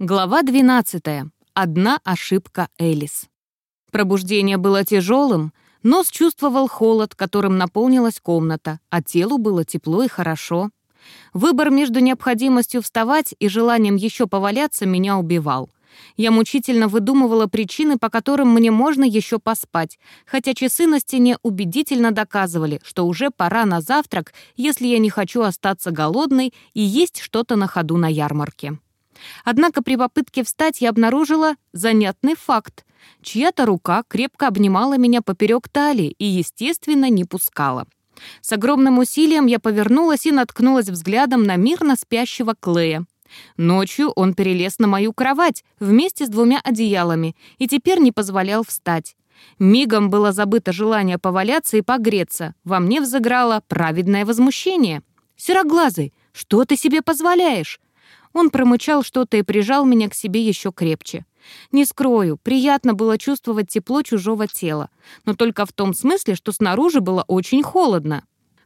Глава 12. Одна ошибка Элис. Пробуждение было тяжелым, нос чувствовал холод, которым наполнилась комната, а телу было тепло и хорошо. Выбор между необходимостью вставать и желанием еще поваляться меня убивал. Я мучительно выдумывала причины, по которым мне можно еще поспать, хотя часы на стене убедительно доказывали, что уже пора на завтрак, если я не хочу остаться голодной и есть что-то на ходу на ярмарке. Однако при попытке встать я обнаружила занятный факт. Чья-то рука крепко обнимала меня поперек талии и, естественно, не пускала. С огромным усилием я повернулась и наткнулась взглядом на мирно спящего Клея. Ночью он перелез на мою кровать вместе с двумя одеялами и теперь не позволял встать. Мигом было забыто желание поваляться и погреться. Во мне взыграло праведное возмущение. «Сероглазый, что ты себе позволяешь?» Он промычал что-то и прижал меня к себе еще крепче. Не скрою, приятно было чувствовать тепло чужого тела, но только в том смысле, что снаружи было очень холодно.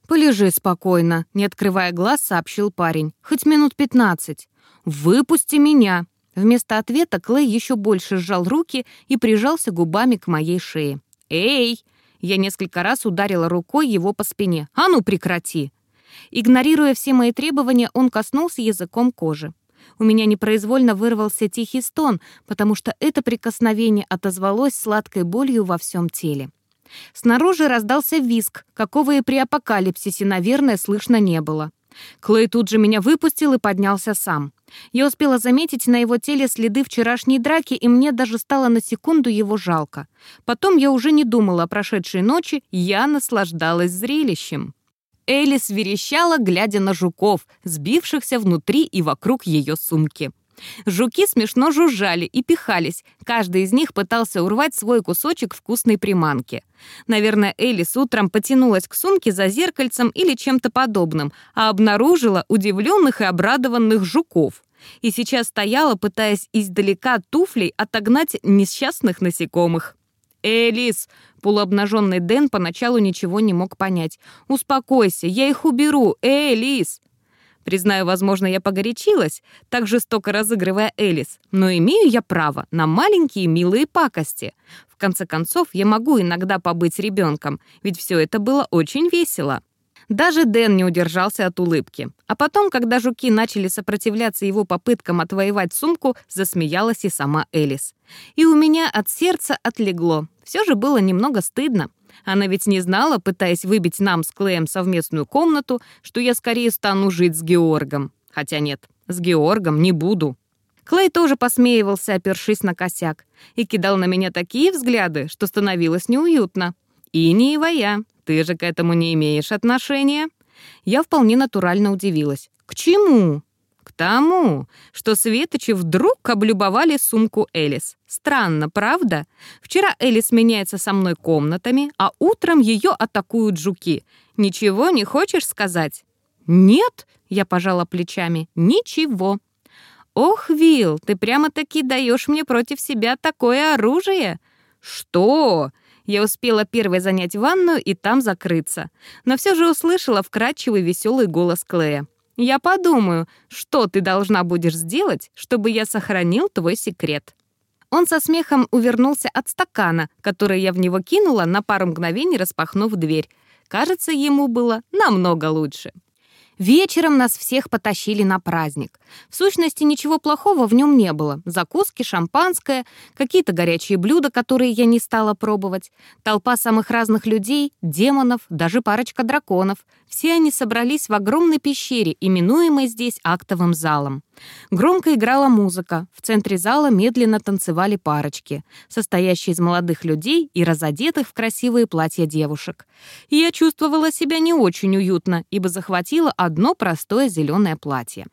«Полежи спокойно», — не открывая глаз, сообщил парень. «Хоть минут пятнадцать». «Выпусти меня!» Вместо ответа Клей еще больше сжал руки и прижался губами к моей шее. «Эй!» Я несколько раз ударила рукой его по спине. «А ну, прекрати!» Игнорируя все мои требования, он коснулся языком кожи. У меня непроизвольно вырвался тихий стон, потому что это прикосновение отозвалось сладкой болью во всем теле. Снаружи раздался виск, какого и при апокалипсисе, наверное, слышно не было. Клей тут же меня выпустил и поднялся сам. Я успела заметить на его теле следы вчерашней драки, и мне даже стало на секунду его жалко. Потом я уже не думала о прошедшей ночи, я наслаждалась зрелищем. Элис верещала, глядя на жуков, сбившихся внутри и вокруг ее сумки. Жуки смешно жужжали и пихались. Каждый из них пытался урвать свой кусочек вкусной приманки. Наверное, Элис утром потянулась к сумке за зеркальцем или чем-то подобным, а обнаружила удивленных и обрадованных жуков. И сейчас стояла, пытаясь издалека туфлей отогнать несчастных насекомых. «Элис!» Полуобнаженный Дэн поначалу ничего не мог понять. «Успокойся, я их уберу! Элис!» Признаю, возможно, я погорячилась, так жестоко разыгрывая Элис, но имею я право на маленькие милые пакости. В конце концов, я могу иногда побыть ребенком, ведь все это было очень весело. Даже Дэн не удержался от улыбки. А потом, когда жуки начали сопротивляться его попыткам отвоевать сумку, засмеялась и сама Элис. И у меня от сердца отлегло. Все же было немного стыдно. Она ведь не знала, пытаясь выбить нам с Клеем совместную комнату, что я скорее стану жить с Георгом. Хотя нет, с Георгом не буду. Клей тоже посмеивался, опершись на косяк, и кидал на меня такие взгляды, что становилось неуютно. И не я, ты же к этому не имеешь отношения?» Я вполне натурально удивилась. «К чему?» «К тому, что Светочи вдруг облюбовали сумку Элис. Странно, правда? Вчера Элис меняется со мной комнатами, а утром ее атакуют жуки. Ничего не хочешь сказать?» «Нет», — я пожала плечами, — «ничего». «Ох, Вил, ты прямо-таки даешь мне против себя такое оружие!» «Что?» Я успела первой занять ванную и там закрыться. Но все же услышала вкрадчивый веселый голос Клея. «Я подумаю, что ты должна будешь сделать, чтобы я сохранил твой секрет». Он со смехом увернулся от стакана, который я в него кинула, на пару мгновений распахнув дверь. Кажется, ему было намного лучше. Вечером нас всех потащили на праздник. В сущности, ничего плохого в нем не было. Закуски, шампанское, какие-то горячие блюда, которые я не стала пробовать, толпа самых разных людей, демонов, даже парочка драконов. Все они собрались в огромной пещере, именуемой здесь актовым залом. Громко играла музыка, в центре зала медленно танцевали парочки, состоящие из молодых людей и разодетых в красивые платья девушек. Я чувствовала себя не очень уютно, ибо захватила одно простое зеленое платье.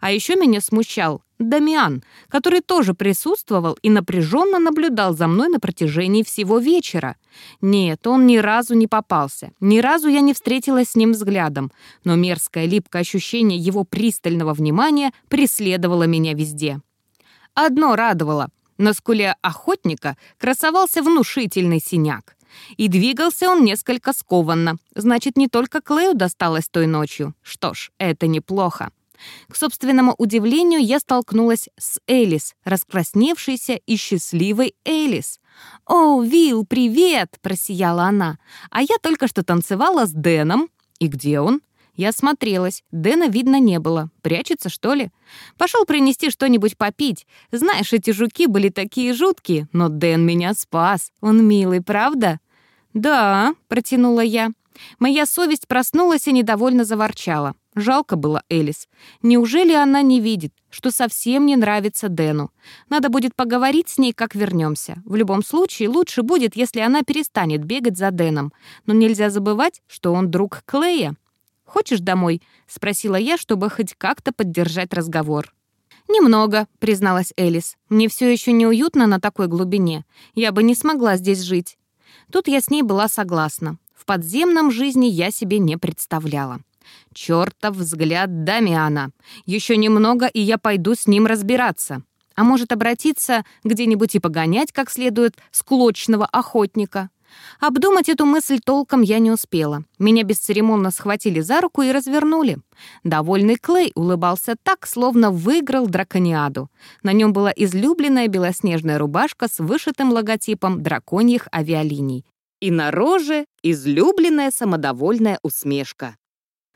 А еще меня смущал Дамиан, который тоже присутствовал и напряженно наблюдал за мной на протяжении всего вечера. Нет, он ни разу не попался, ни разу я не встретилась с ним взглядом, но мерзкое липкое ощущение его пристального внимания преследовало меня везде. Одно радовало. На скуле охотника красовался внушительный синяк. И двигался он несколько скованно. Значит, не только Клею досталось той ночью. Что ж, это неплохо. К собственному удивлению, я столкнулась с Элис, раскрасневшейся и счастливой Элис. «О, Вилл, привет!» — просияла она. «А я только что танцевала с Дэном». «И где он?» Я смотрелась. Дэна видно не было. Прячется, что ли? Пошел принести что-нибудь попить. Знаешь, эти жуки были такие жуткие, но Дэн меня спас. Он милый, правда? «Да», — протянула я. Моя совесть проснулась и недовольно заворчала. Жалко было Элис. Неужели она не видит, что совсем не нравится Дэну? Надо будет поговорить с ней, как вернемся. В любом случае, лучше будет, если она перестанет бегать за Дэном. Но нельзя забывать, что он друг Клея. «Хочешь домой?» — спросила я, чтобы хоть как-то поддержать разговор. «Немного», — призналась Элис. «Мне все еще неуютно на такой глубине. Я бы не смогла здесь жить». Тут я с ней была согласна. В подземном жизни я себе не представляла. Чертов взгляд Дамиана. Еще немного, и я пойду с ним разбираться. А может, обратиться где-нибудь и погонять как следует склочного охотника? Обдумать эту мысль толком я не успела. Меня бесцеремонно схватили за руку и развернули. Довольный Клей улыбался так, словно выиграл дракониаду. На нем была излюбленная белоснежная рубашка с вышитым логотипом драконьих авиалиний. И на роже излюбленная самодовольная усмешка.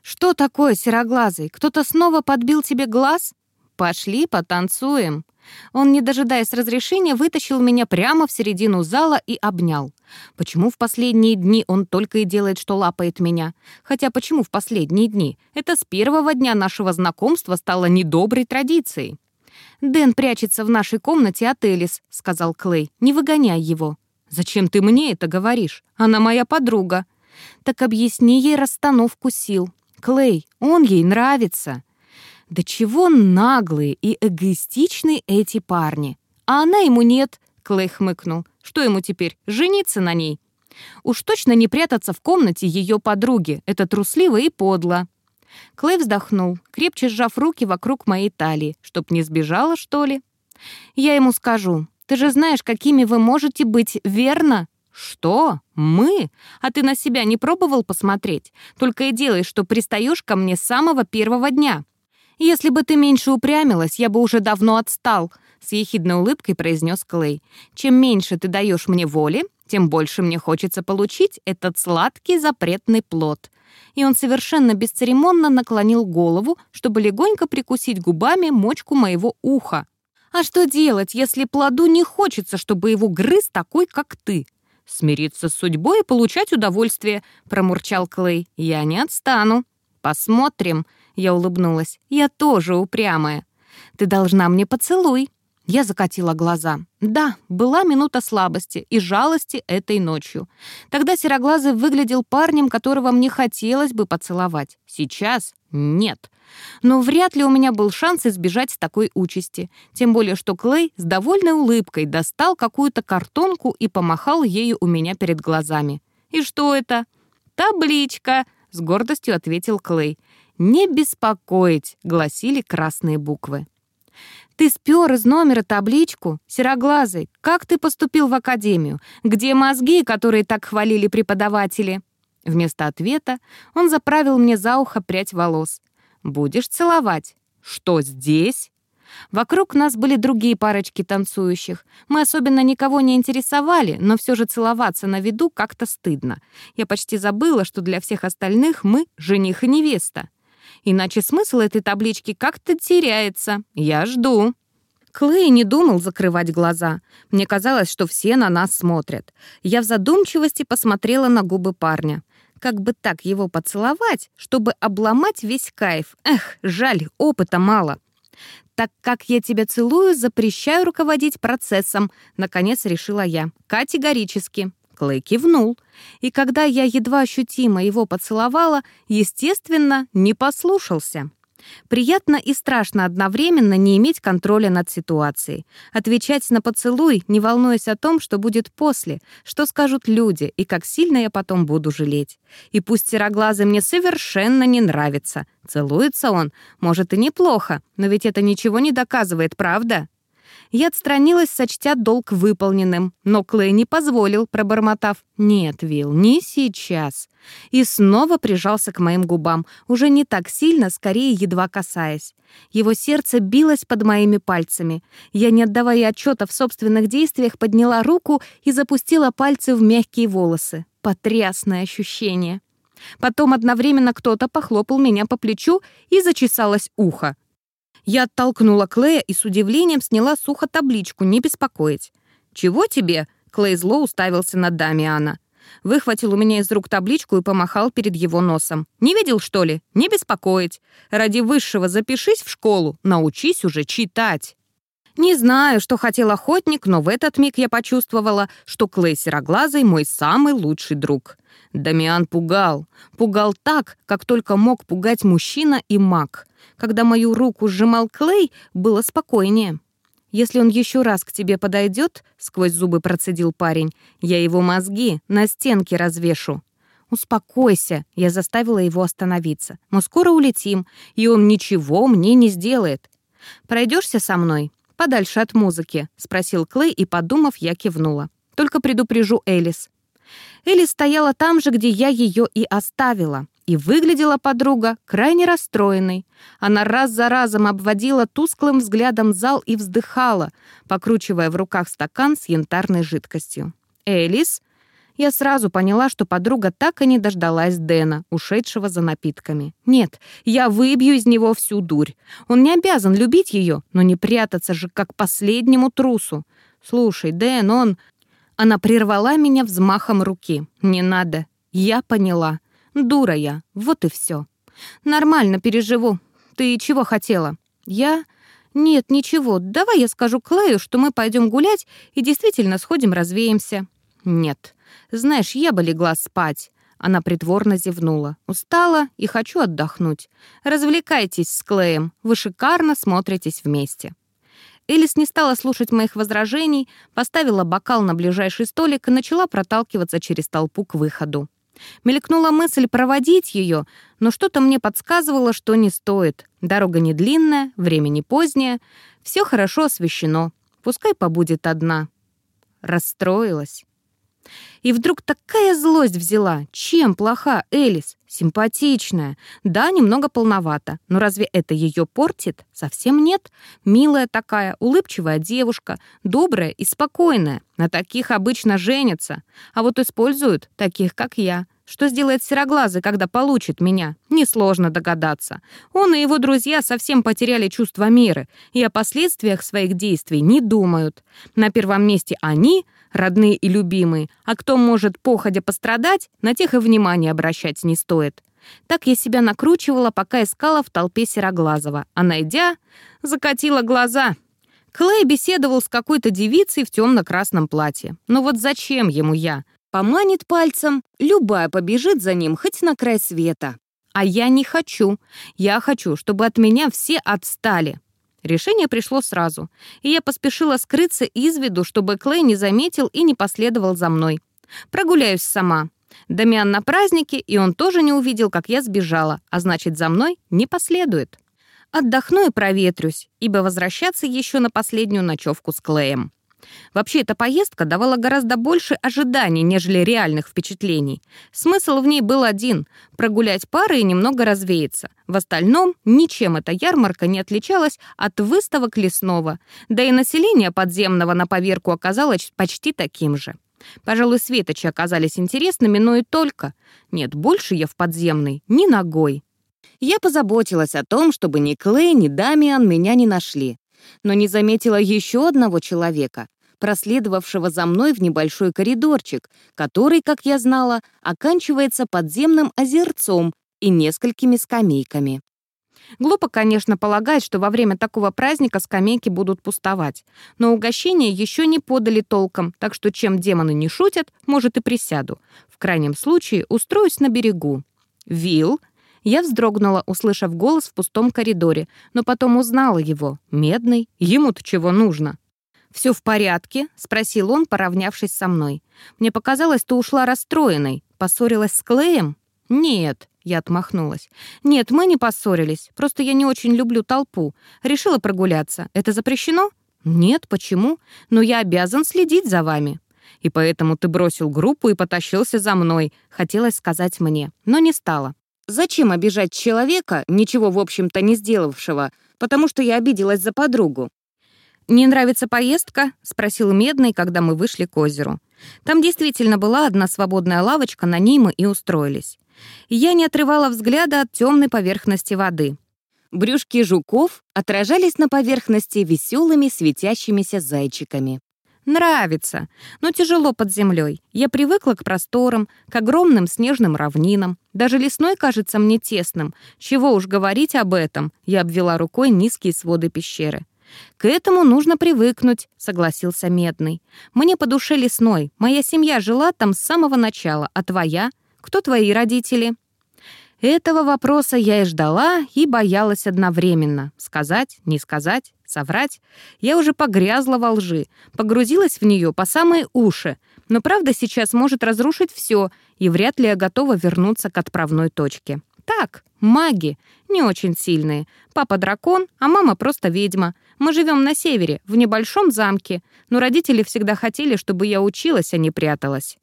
«Что такое, сероглазый? Кто-то снова подбил тебе глаз? Пошли, потанцуем». Он, не дожидаясь разрешения, вытащил меня прямо в середину зала и обнял. Почему в последние дни он только и делает, что лапает меня? Хотя почему в последние дни? Это с первого дня нашего знакомства стало недоброй традицией. «Дэн прячется в нашей комнате от Элис», — сказал Клей. «Не выгоняй его». «Зачем ты мне это говоришь? Она моя подруга». «Так объясни ей расстановку сил. Клей, он ей нравится». «Да чего наглые и эгоистичные эти парни!» «А она ему нет», — Клей хмыкнул. «Что ему теперь, жениться на ней?» «Уж точно не прятаться в комнате ее подруги. Это трусливо и подло». Клей вздохнул, крепче сжав руки вокруг моей талии. «Чтоб не сбежала, что ли?» «Я ему скажу. Ты же знаешь, какими вы можете быть, верно?» «Что? Мы? А ты на себя не пробовал посмотреть? Только и делаешь, что пристаешь ко мне с самого первого дня. Если бы ты меньше упрямилась, я бы уже давно отстал», — с ехидной улыбкой произнес Клей. «Чем меньше ты даешь мне воли, тем больше мне хочется получить этот сладкий запретный плод». И он совершенно бесцеремонно наклонил голову, чтобы легонько прикусить губами мочку моего уха. «А что делать, если плоду не хочется, чтобы его грыз такой, как ты?» «Смириться с судьбой и получать удовольствие», — промурчал Клей. «Я не отстану». «Посмотрим», — я улыбнулась. «Я тоже упрямая». «Ты должна мне поцелуй». Я закатила глаза. Да, была минута слабости и жалости этой ночью. Тогда Сероглазый выглядел парнем, которого мне хотелось бы поцеловать. Сейчас нет. Но вряд ли у меня был шанс избежать такой участи. Тем более, что Клей с довольной улыбкой достал какую-то картонку и помахал ею у меня перед глазами. «И что это?» «Табличка», — с гордостью ответил Клей. «Не беспокоить», — гласили красные буквы. «Ты спер из номера табличку? Сероглазый, как ты поступил в академию? Где мозги, которые так хвалили преподаватели?» Вместо ответа он заправил мне за ухо прядь волос. «Будешь целовать?» «Что, здесь?» Вокруг нас были другие парочки танцующих. Мы особенно никого не интересовали, но все же целоваться на виду как-то стыдно. Я почти забыла, что для всех остальных мы — жених и невеста. Иначе смысл этой таблички как-то теряется. Я жду. Клей не думал закрывать глаза. Мне казалось, что все на нас смотрят. Я в задумчивости посмотрела на губы парня. Как бы так его поцеловать, чтобы обломать весь кайф? Эх, жаль, опыта мало. «Так как я тебя целую, запрещаю руководить процессом», — наконец решила я. «Категорически». Клей кивнул. И когда я едва ощутимо его поцеловала, естественно, не послушался. Приятно и страшно одновременно не иметь контроля над ситуацией. Отвечать на поцелуй, не волнуясь о том, что будет после, что скажут люди и как сильно я потом буду жалеть. И пусть сероглазый мне совершенно не нравится. Целуется он, может, и неплохо, но ведь это ничего не доказывает, правда? Я отстранилась, сочтя долг выполненным, но Клей не позволил, пробормотав «Нет, Вил, не сейчас». И снова прижался к моим губам, уже не так сильно, скорее едва касаясь. Его сердце билось под моими пальцами. Я, не отдавая отчета в собственных действиях, подняла руку и запустила пальцы в мягкие волосы. Потрясное ощущение. Потом одновременно кто-то похлопал меня по плечу и зачесалось ухо. Я оттолкнула Клея и с удивлением сняла сухо табличку «Не беспокоить». «Чего тебе?» Клей зло уставился на Дамиана. Выхватил у меня из рук табличку и помахал перед его носом. «Не видел, что ли? Не беспокоить. Ради высшего запишись в школу, научись уже читать». Не знаю, что хотел охотник, но в этот миг я почувствовала, что Клей Сероглазый мой самый лучший друг. Дамиан пугал. Пугал так, как только мог пугать мужчина и маг. Когда мою руку сжимал Клей, было спокойнее. «Если он еще раз к тебе подойдет, сквозь зубы процедил парень, «я его мозги на стенке развешу». «Успокойся», — я заставила его остановиться. «Мы скоро улетим, и он ничего мне не сделает. Пройдешься со мной?» Подальше от музыки?» — спросил Клей, и, подумав, я кивнула. «Только предупрежу Элис». Элис стояла там же, где я ее и оставила. И выглядела подруга крайне расстроенной. Она раз за разом обводила тусклым взглядом зал и вздыхала, покручивая в руках стакан с янтарной жидкостью. «Элис?» Я сразу поняла, что подруга так и не дождалась Дэна, ушедшего за напитками. Нет, я выбью из него всю дурь. Он не обязан любить ее, но не прятаться же, как последнему трусу. Слушай, Дэн, он... Она прервала меня взмахом руки. Не надо. Я поняла. Дура я. Вот и все. Нормально переживу. Ты чего хотела? Я... Нет, ничего. Давай я скажу Клею, что мы пойдем гулять и действительно сходим развеемся. Нет. Знаешь, я бы легла спать». Она притворно зевнула. «Устала и хочу отдохнуть. Развлекайтесь с Клеем. Вы шикарно смотритесь вместе». Элис не стала слушать моих возражений, поставила бокал на ближайший столик и начала проталкиваться через толпу к выходу. Мелькнула мысль проводить ее, но что-то мне подсказывало, что не стоит. Дорога не длинная, время не позднее, все хорошо освещено. Пускай побудет одна. Расстроилась. И вдруг такая злость взяла. Чем плоха Элис? Симпатичная. Да, немного полновата. Но разве это ее портит? Совсем нет. Милая такая, улыбчивая девушка, добрая и спокойная. На таких обычно женятся. А вот используют таких, как я. Что сделает Сероглазый, когда получит меня? Несложно догадаться. Он и его друзья совсем потеряли чувство меры и о последствиях своих действий не думают. На первом месте они — родные и любимые, а кто может походя пострадать, на тех и внимания обращать не стоит. Так я себя накручивала, пока искала в толпе Сероглазого, а найдя, закатила глаза. Клей беседовал с какой-то девицей в темно-красном платье. Но вот зачем ему я? Поманит пальцем, любая побежит за ним хоть на край света. А я не хочу. Я хочу, чтобы от меня все отстали. Решение пришло сразу, и я поспешила скрыться из виду, чтобы Клей не заметил и не последовал за мной. Прогуляюсь сама. Дамиан на празднике, и он тоже не увидел, как я сбежала, а значит, за мной не последует. Отдохну и проветрюсь, ибо возвращаться еще на последнюю ночевку с Клеем. Вообще, эта поездка давала гораздо больше ожиданий, нежели реальных впечатлений. Смысл в ней был один — прогулять пары и немного развеяться. В остальном ничем эта ярмарка не отличалась от выставок лесного, да и население подземного на поверку оказалось почти таким же. Пожалуй, светочи оказались интересными, но и только. Нет, больше я в подземной ни ногой. Я позаботилась о том, чтобы ни Клей, ни Дамиан меня не нашли но не заметила еще одного человека, проследовавшего за мной в небольшой коридорчик, который, как я знала, оканчивается подземным озерцом и несколькими скамейками. Глупо, конечно, полагать, что во время такого праздника скамейки будут пустовать, но угощения еще не подали толком, так что чем демоны не шутят, может и присяду. В крайнем случае устроюсь на берегу. Вил я вздрогнула, услышав голос в пустом коридоре, но потом узнала его. Медный. Ему-то чего нужно? «Все в порядке?» — спросил он, поравнявшись со мной. «Мне показалось, ты ушла расстроенной. Поссорилась с Клеем?» «Нет», — я отмахнулась. «Нет, мы не поссорились. Просто я не очень люблю толпу. Решила прогуляться. Это запрещено?» «Нет, почему? Но я обязан следить за вами». «И поэтому ты бросил группу и потащился за мной», — хотелось сказать мне, но не стало. «Зачем обижать человека, ничего, в общем-то, не сделавшего, потому что я обиделась за подругу?» «Не нравится поездка?» — спросил Медный, когда мы вышли к озеру. Там действительно была одна свободная лавочка, на ней мы и устроились. Я не отрывала взгляда от темной поверхности воды. Брюшки жуков отражались на поверхности веселыми светящимися зайчиками. Нравится, но тяжело под землей. Я привыкла к просторам, к огромным снежным равнинам. Даже лесной кажется мне тесным. Чего уж говорить об этом, я обвела рукой низкие своды пещеры. «К этому нужно привыкнуть», — согласился Медный. «Мне по душе лесной. Моя семья жила там с самого начала, а твоя? Кто твои родители?» Этого вопроса я и ждала, и боялась одновременно. Сказать, не сказать, соврать. Я уже погрязла во лжи, погрузилась в нее по самые уши. Но правда сейчас может разрушить все, и вряд ли я готова вернуться к отправной точке. Так, маги, не очень сильные. Папа дракон, а мама просто ведьма. Мы живем на севере, в небольшом замке, но родители всегда хотели, чтобы я училась, а не пряталась.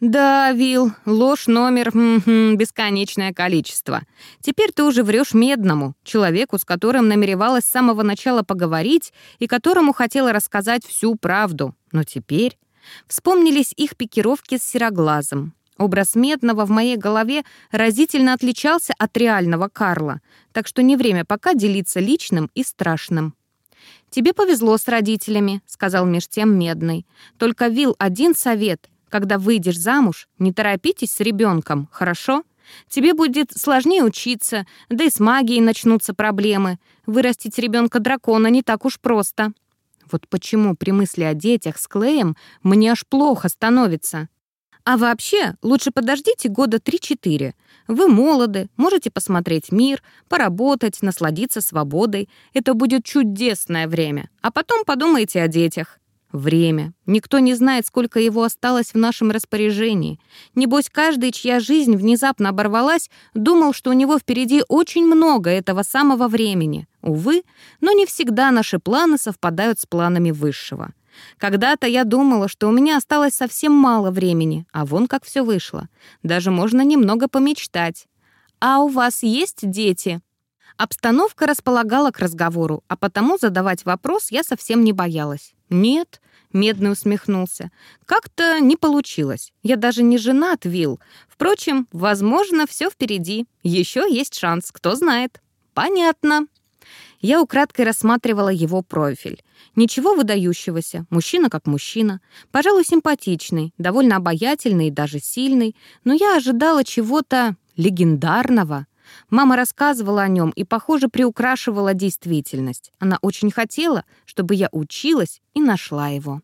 «Да, Вил, ложь номер м -м, бесконечное количество. Теперь ты уже врешь медному, человеку, с которым намеревалась с самого начала поговорить и которому хотела рассказать всю правду. Но теперь...» Вспомнились их пикировки с сероглазом. Образ медного в моей голове разительно отличался от реального Карла, так что не время пока делиться личным и страшным. «Тебе повезло с родителями», — сказал меж тем Медный. «Только, Вил, один совет. Когда выйдешь замуж, не торопитесь с ребенком, хорошо? Тебе будет сложнее учиться, да и с магией начнутся проблемы. Вырастить ребенка дракона не так уж просто. Вот почему при мысли о детях с Клеем мне аж плохо становится. А вообще, лучше подождите года 3-4. Вы молоды, можете посмотреть мир, поработать, насладиться свободой. Это будет чудесное время. А потом подумайте о детях. Время. Никто не знает, сколько его осталось в нашем распоряжении. Небось, каждый, чья жизнь внезапно оборвалась, думал, что у него впереди очень много этого самого времени. Увы, но не всегда наши планы совпадают с планами Высшего. Когда-то я думала, что у меня осталось совсем мало времени, а вон как все вышло. Даже можно немного помечтать. «А у вас есть дети?» Обстановка располагала к разговору, а потому задавать вопрос я совсем не боялась. «Нет», — Медный усмехнулся, — «как-то не получилось. Я даже не женат, Вил. Впрочем, возможно, все впереди. Еще есть шанс, кто знает». «Понятно». Я украдкой рассматривала его профиль. Ничего выдающегося, мужчина как мужчина, пожалуй, симпатичный, довольно обаятельный и даже сильный, но я ожидала чего-то легендарного. Мама рассказывала о нем и, похоже, приукрашивала действительность. Она очень хотела, чтобы я училась и нашла его.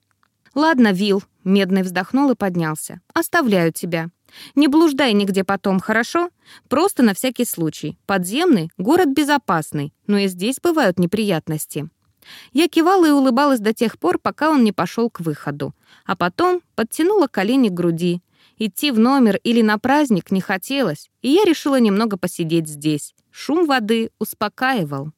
«Ладно, Вил», — Медный вздохнул и поднялся. «Оставляю тебя. Не блуждай нигде потом, хорошо? Просто на всякий случай. Подземный — город безопасный, но и здесь бывают неприятности». Я кивала и улыбалась до тех пор, пока он не пошел к выходу. А потом подтянула колени к груди, Идти в номер или на праздник не хотелось, и я решила немного посидеть здесь. Шум воды успокаивал.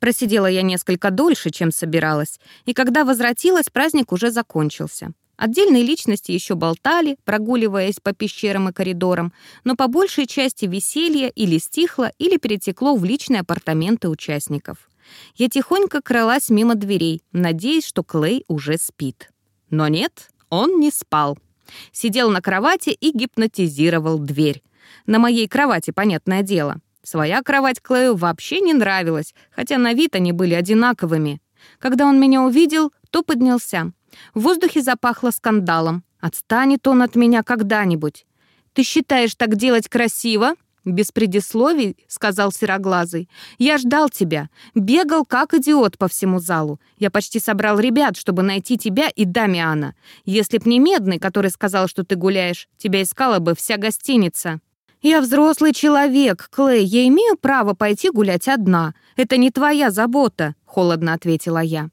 Просидела я несколько дольше, чем собиралась, и когда возвратилась, праздник уже закончился. Отдельные личности еще болтали, прогуливаясь по пещерам и коридорам, но по большей части веселье или стихло, или перетекло в личные апартаменты участников. Я тихонько кралась мимо дверей, надеясь, что Клей уже спит. Но нет, он не спал. Сидел на кровати и гипнотизировал дверь. На моей кровати, понятное дело. Своя кровать Клею вообще не нравилась, хотя на вид они были одинаковыми. Когда он меня увидел, то поднялся. В воздухе запахло скандалом. Отстанет он от меня когда-нибудь. «Ты считаешь так делать красиво?» «Без предисловий», — сказал Сероглазый. «Я ждал тебя. Бегал, как идиот по всему залу. Я почти собрал ребят, чтобы найти тебя и Дамиана. Если б не Медный, который сказал, что ты гуляешь, тебя искала бы вся гостиница». «Я взрослый человек, Клей. Я имею право пойти гулять одна. Это не твоя забота», — холодно ответила я.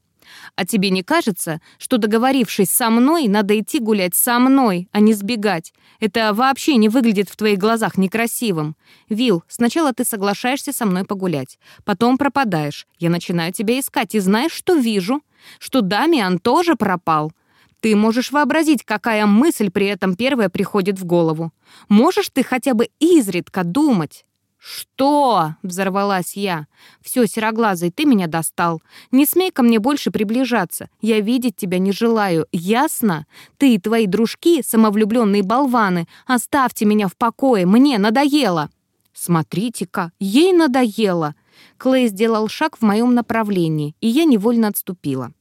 А тебе не кажется, что договорившись со мной, надо идти гулять со мной, а не сбегать? Это вообще не выглядит в твоих глазах некрасивым. Вил, сначала ты соглашаешься со мной погулять, потом пропадаешь. Я начинаю тебя искать и знаешь, что вижу? что Дамиан тоже пропал. Ты можешь вообразить, какая мысль при этом первая приходит в голову. Можешь ты хотя бы изредка думать? «Что?» — взорвалась я. «Все, сероглазый, ты меня достал. Не смей ко мне больше приближаться. Я видеть тебя не желаю. Ясно? Ты и твои дружки, самовлюбленные болваны, оставьте меня в покое. Мне надоело». «Смотрите-ка, ей надоело!» Клей сделал шаг в моем направлении, и я невольно отступила.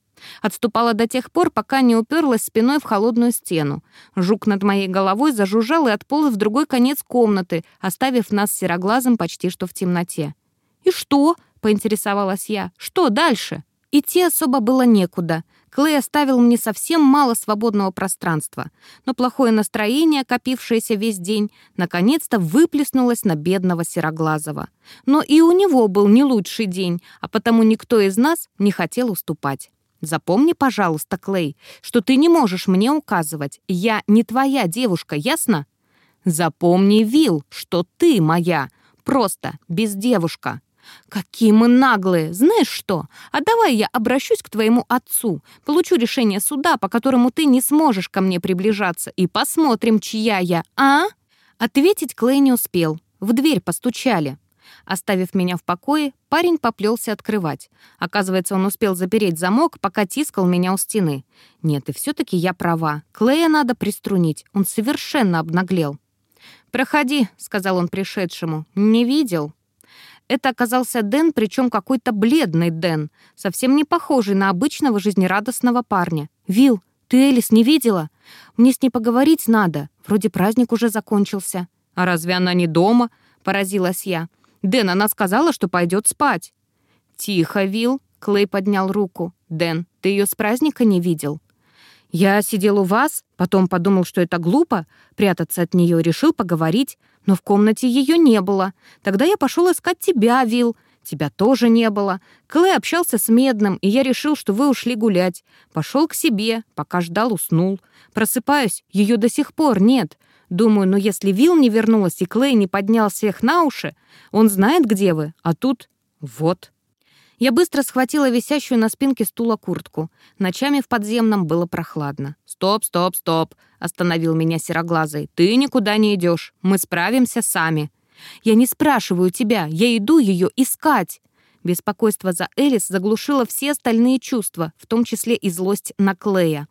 Отступала до тех пор, пока не уперлась спиной в холодную стену. Жук над моей головой зажужжал и отполз в другой конец комнаты, оставив нас сероглазым почти что в темноте. «И что?» — поинтересовалась я. «Что дальше?» Идти особо было некуда. Клей оставил мне совсем мало свободного пространства. Но плохое настроение, копившееся весь день, наконец-то выплеснулось на бедного Сероглазого. Но и у него был не лучший день, а потому никто из нас не хотел уступать. Запомни, пожалуйста, Клей, что ты не можешь мне указывать. Я не твоя девушка, ясно? Запомни, Вил, что ты моя. Просто без девушка. «Какие мы наглые! Знаешь что? А давай я обращусь к твоему отцу, получу решение суда, по которому ты не сможешь ко мне приближаться, и посмотрим, чья я, а?» Ответить Клей не успел. В дверь постучали. Оставив меня в покое, парень поплелся открывать. Оказывается, он успел запереть замок, пока тискал меня у стены. Нет, и все таки я права. Клея надо приструнить. Он совершенно обнаглел. «Проходи», — сказал он пришедшему. «Не видел?» Это оказался Дэн, причем какой-то бледный Дэн, совсем не похожий на обычного жизнерадостного парня. «Вил, ты Элис не видела? Мне с ней поговорить надо. Вроде праздник уже закончился». «А разве она не дома?» — поразилась я. Дэн, она сказала, что пойдет спать». «Тихо, Вил», — Клей поднял руку. «Дэн, ты ее с праздника не видел?» «Я сидел у вас, потом подумал, что это глупо, прятаться от нее, решил поговорить, но в комнате ее не было. Тогда я пошел искать тебя, Вил. Тебя тоже не было. Клей общался с Медным, и я решил, что вы ушли гулять. Пошел к себе, пока ждал, уснул. Просыпаюсь, ее до сих пор нет. Думаю, ну если Вил не вернулась и Клей не поднял всех на уши, он знает, где вы, а тут вот. Я быстро схватила висящую на спинке стула куртку. Ночами в подземном было прохладно. «Стоп, стоп, стоп!» — остановил меня сероглазый. «Ты никуда не идешь. Мы справимся сами». «Я не спрашиваю тебя, я иду ее искать!» Беспокойство за Элис заглушило все остальные чувства, в том числе и злость на Клея.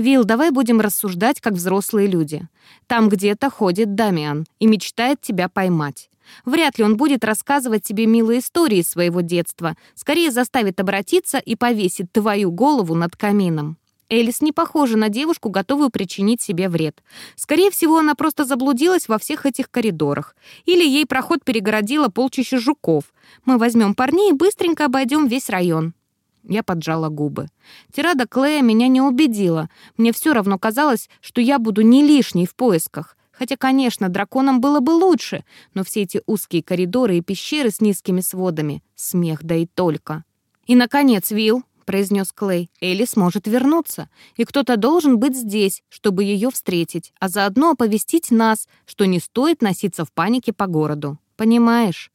«Вилл, давай будем рассуждать, как взрослые люди. Там где-то ходит Дамиан и мечтает тебя поймать. Вряд ли он будет рассказывать тебе милые истории своего детства, скорее заставит обратиться и повесит твою голову над камином. Элис не похожа на девушку, готовую причинить себе вред. Скорее всего, она просто заблудилась во всех этих коридорах. Или ей проход перегородило полчища жуков. Мы возьмем парней и быстренько обойдем весь район. Я поджала губы. Тирада Клея меня не убедила. Мне все равно казалось, что я буду не лишней в поисках. Хотя, конечно, драконам было бы лучше, но все эти узкие коридоры и пещеры с низкими сводами — смех да и только. «И, наконец, Вилл», — произнес Клей, — «Элли сможет вернуться, и кто-то должен быть здесь, чтобы ее встретить, а заодно оповестить нас, что не стоит носиться в панике по городу. Понимаешь?»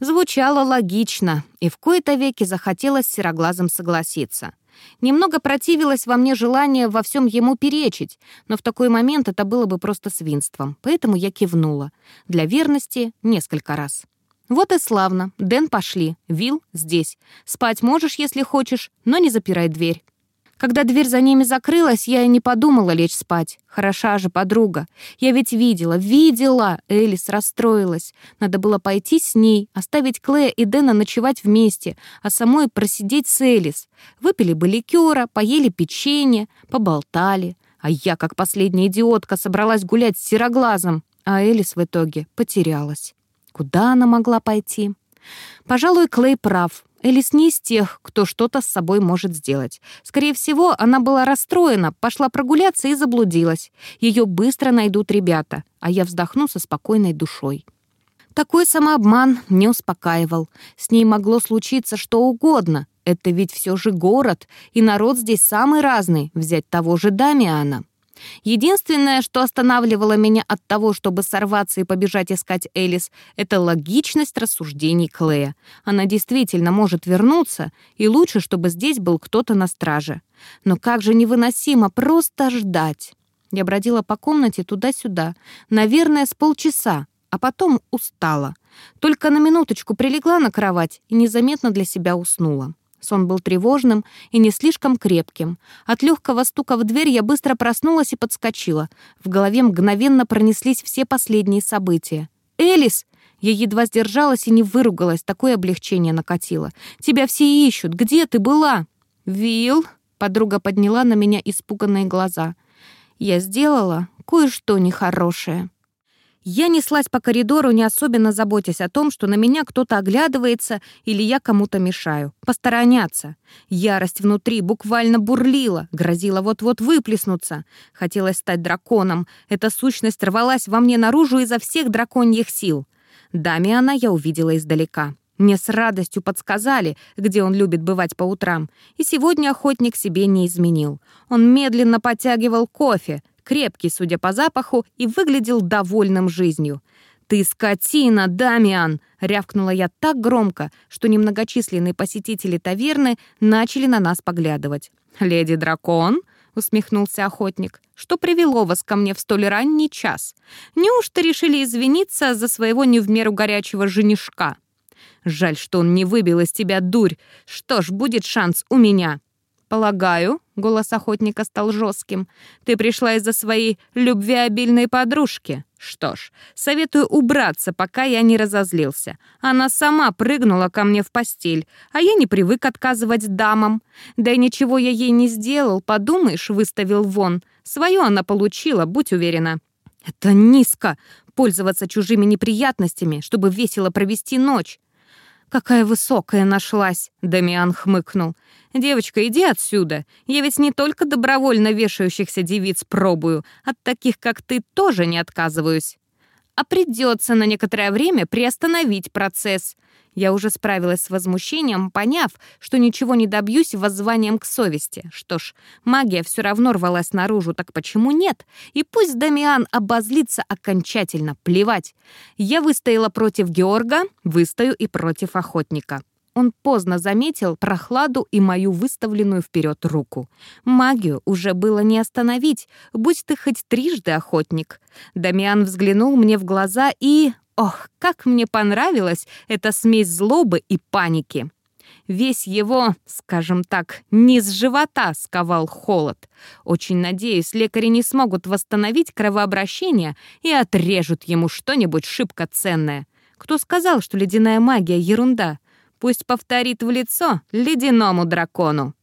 Звучало логично, и в кои-то веки захотелось сероглазом согласиться. Немного противилось во мне желание во всем ему перечить, но в такой момент это было бы просто свинством, поэтому я кивнула. Для верности несколько раз. «Вот и славно. Дэн, пошли. Вил здесь. Спать можешь, если хочешь, но не запирай дверь». Когда дверь за ними закрылась, я и не подумала лечь спать. Хороша же подруга. Я ведь видела, видела. Элис расстроилась. Надо было пойти с ней, оставить Клея и Дэна ночевать вместе, а самой просидеть с Элис. Выпили бы ликера, поели печенье, поболтали. А я, как последняя идиотка, собралась гулять с сероглазом. А Элис в итоге потерялась. Куда она могла пойти? Пожалуй, Клей прав. Элис не из тех, кто что-то с собой может сделать. Скорее всего, она была расстроена, пошла прогуляться и заблудилась. Ее быстро найдут ребята, а я вздохну со спокойной душой. Такой самообман не успокаивал. С ней могло случиться что угодно. Это ведь все же город, и народ здесь самый разный, взять того же Дамиана. Единственное, что останавливало меня от того, чтобы сорваться и побежать искать Элис, это логичность рассуждений Клея. Она действительно может вернуться, и лучше, чтобы здесь был кто-то на страже. Но как же невыносимо просто ждать. Я бродила по комнате туда-сюда, наверное, с полчаса, а потом устала. Только на минуточку прилегла на кровать и незаметно для себя уснула. Сон был тревожным и не слишком крепким. От легкого стука в дверь я быстро проснулась и подскочила. В голове мгновенно пронеслись все последние события. «Элис!» Я едва сдержалась и не выругалась, такое облегчение накатило. «Тебя все ищут. Где ты была?» «Вилл?» — подруга подняла на меня испуганные глаза. «Я сделала кое-что нехорошее». Я неслась по коридору, не особенно заботясь о том, что на меня кто-то оглядывается или я кому-то мешаю. Постороняться. Ярость внутри буквально бурлила, грозила вот-вот выплеснуться. Хотелось стать драконом. Эта сущность рвалась во мне наружу изо всех драконьих сил. Дамиана я увидела издалека. Мне с радостью подсказали, где он любит бывать по утрам. И сегодня охотник себе не изменил. Он медленно подтягивал кофе, крепкий, судя по запаху, и выглядел довольным жизнью. «Ты скотина, Дамиан!» — рявкнула я так громко, что немногочисленные посетители таверны начали на нас поглядывать. «Леди Дракон?» — усмехнулся охотник. «Что привело вас ко мне в столь ранний час? Неужто решили извиниться за своего не в меру горячего женишка? Жаль, что он не выбил из тебя дурь. Что ж, будет шанс у меня». «Полагаю», — голос охотника стал жестким, «ты пришла из-за своей любвеобильной подружки. Что ж, советую убраться, пока я не разозлился. Она сама прыгнула ко мне в постель, а я не привык отказывать дамам. Да и ничего я ей не сделал, подумаешь, выставил вон. Свое она получила, будь уверена». «Это низко — пользоваться чужими неприятностями, чтобы весело провести ночь». «Какая высокая нашлась!» — Дамиан хмыкнул. «Девочка, иди отсюда. Я ведь не только добровольно вешающихся девиц пробую. От таких, как ты, тоже не отказываюсь. А придется на некоторое время приостановить процесс. Я уже справилась с возмущением, поняв, что ничего не добьюсь воззванием к совести. Что ж, магия все равно рвалась наружу, так почему нет? И пусть Дамиан обозлится окончательно, плевать. Я выстояла против Георга, выстою и против охотника. Он поздно заметил прохладу и мою выставленную вперед руку. Магию уже было не остановить, будь ты хоть трижды охотник. Дамиан взглянул мне в глаза и... Ох, как мне понравилась эта смесь злобы и паники. Весь его, скажем так, низ живота сковал холод. Очень надеюсь, лекари не смогут восстановить кровообращение и отрежут ему что-нибудь шибко ценное. Кто сказал, что ледяная магия — ерунда? Пусть повторит в лицо ледяному дракону.